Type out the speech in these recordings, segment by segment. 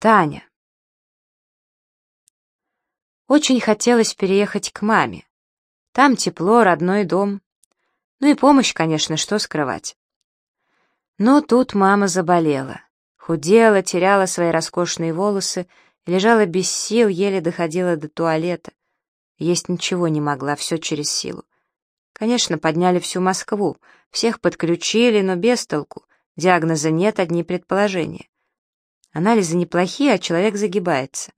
Таня. Очень хотелось переехать к маме. Там тепло, родной дом. Ну и помощь, конечно, что скрывать. Но тут мама заболела. Худела, теряла свои роскошные волосы, лежала без сил, еле доходила до туалета. Есть ничего не могла, все через силу. Конечно, подняли всю Москву, всех подключили, но без толку. Диагноза нет, одни предположения. Анализы неплохие, а человек загибается.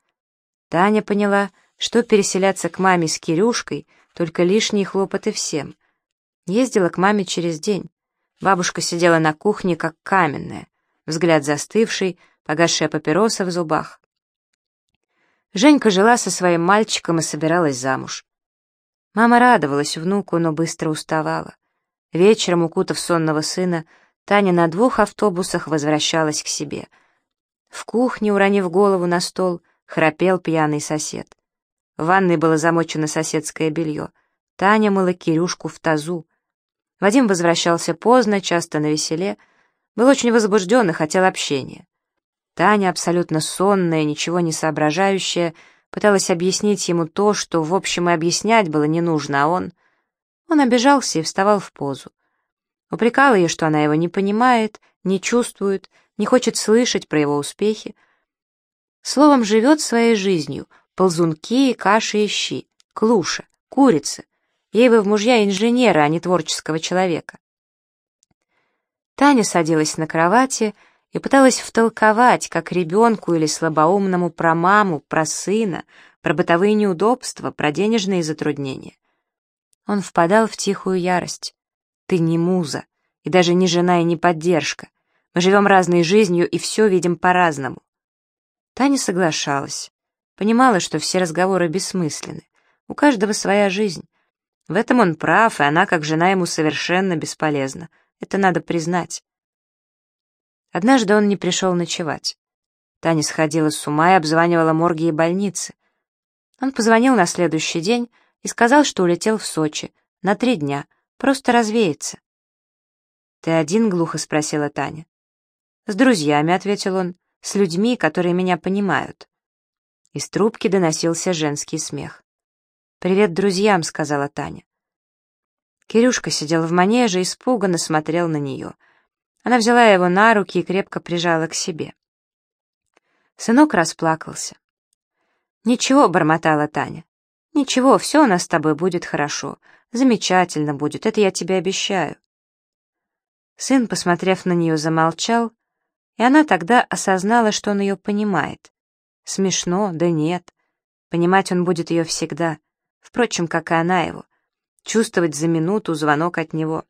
Таня поняла, что переселяться к маме с Кирюшкой — только лишние хлопоты всем. Ездила к маме через день. Бабушка сидела на кухне, как каменная, взгляд застывший, погасшая папироса в зубах. Женька жила со своим мальчиком и собиралась замуж. Мама радовалась внуку, но быстро уставала. Вечером, укутав сонного сына, Таня на двух автобусах возвращалась к себе — в кухне, уронив голову на стол, храпел пьяный сосед. В ванной было замочено соседское белье. Таня мыла Кирюшку в тазу. Вадим возвращался поздно, часто на веселе. Был очень возбужден и хотел общения. Таня, абсолютно сонная, ничего не соображающая, пыталась объяснить ему то, что, в общем, и объяснять было не нужно, а он... Он обижался и вставал в позу. Упрекал ее, что она его не понимает, не чувствует, не хочет слышать про его успехи. Словом, живет своей жизнью, ползунки, каши и щи, клуша, курица. Ей бы в мужья инженера, а не творческого человека. Таня садилась на кровати и пыталась втолковать, как ребенку или слабоумному про маму, про сына, про бытовые неудобства, про денежные затруднения. Он впадал в тихую ярость. «Ты не муза, и даже не жена и не поддержка. Мы живем разной жизнью и все видим по-разному. Таня соглашалась. Понимала, что все разговоры бессмысленны. У каждого своя жизнь. В этом он прав, и она, как жена, ему совершенно бесполезна. Это надо признать. Однажды он не пришел ночевать. Таня сходила с ума и обзванивала морги и больницы. Он позвонил на следующий день и сказал, что улетел в Сочи на три дня, просто развеяться. «Ты один?» — глухо спросила Таня. «С друзьями», — ответил он, — «с людьми, которые меня понимают». Из трубки доносился женский смех. «Привет друзьям», — сказала Таня. Кирюшка сидел в манеже, испуганно смотрел на нее. Она взяла его на руки и крепко прижала к себе. Сынок расплакался. «Ничего», — бормотала Таня. «Ничего, все у нас с тобой будет хорошо. Замечательно будет, это я тебе обещаю». Сын, посмотрев на нее, замолчал, и она тогда осознала, что он ее понимает. Смешно, да нет. Понимать он будет ее всегда, впрочем, как и она его. Чувствовать за минуту звонок от него.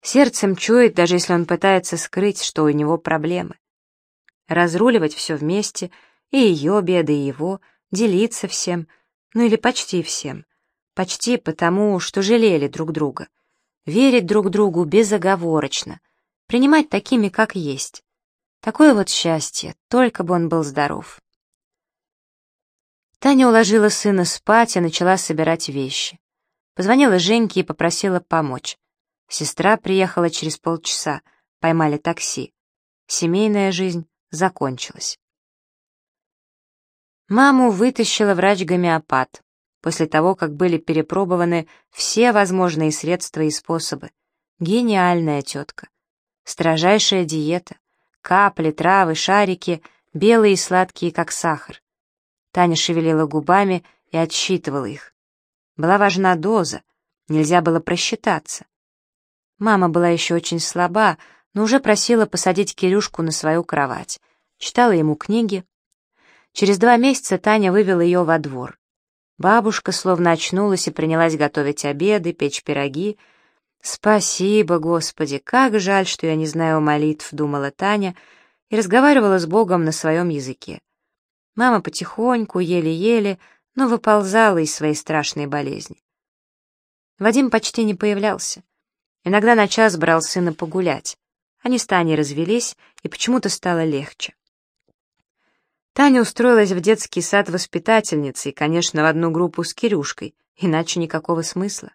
Сердцем чует, даже если он пытается скрыть, что у него проблемы. Разруливать все вместе, и ее беды, и его, делиться всем, ну или почти всем. Почти потому, что жалели друг друга. Верить друг другу безоговорочно — принимать такими, как есть. Такое вот счастье, только бы он был здоров. Таня уложила сына спать и начала собирать вещи. Позвонила Женьке и попросила помочь. Сестра приехала через полчаса, поймали такси. Семейная жизнь закончилась. Маму вытащила врач-гомеопат после того, как были перепробованы все возможные средства и способы. Гениальная тетка. Строжайшая диета. Капли, травы, шарики, белые и сладкие, как сахар. Таня шевелила губами и отсчитывала их. Была важна доза, нельзя было просчитаться. Мама была еще очень слаба, но уже просила посадить Кирюшку на свою кровать. Читала ему книги. Через два месяца Таня вывела ее во двор. Бабушка словно очнулась и принялась готовить обеды, печь пироги, «Спасибо, Господи, как жаль, что я не знаю молитв», — думала Таня и разговаривала с Богом на своем языке. Мама потихоньку, еле-еле, но выползала из своей страшной болезни. Вадим почти не появлялся. Иногда на час брал сына погулять. Они с Таней развелись, и почему-то стало легче. Таня устроилась в детский сад воспитательницей, конечно, в одну группу с Кирюшкой, иначе никакого смысла.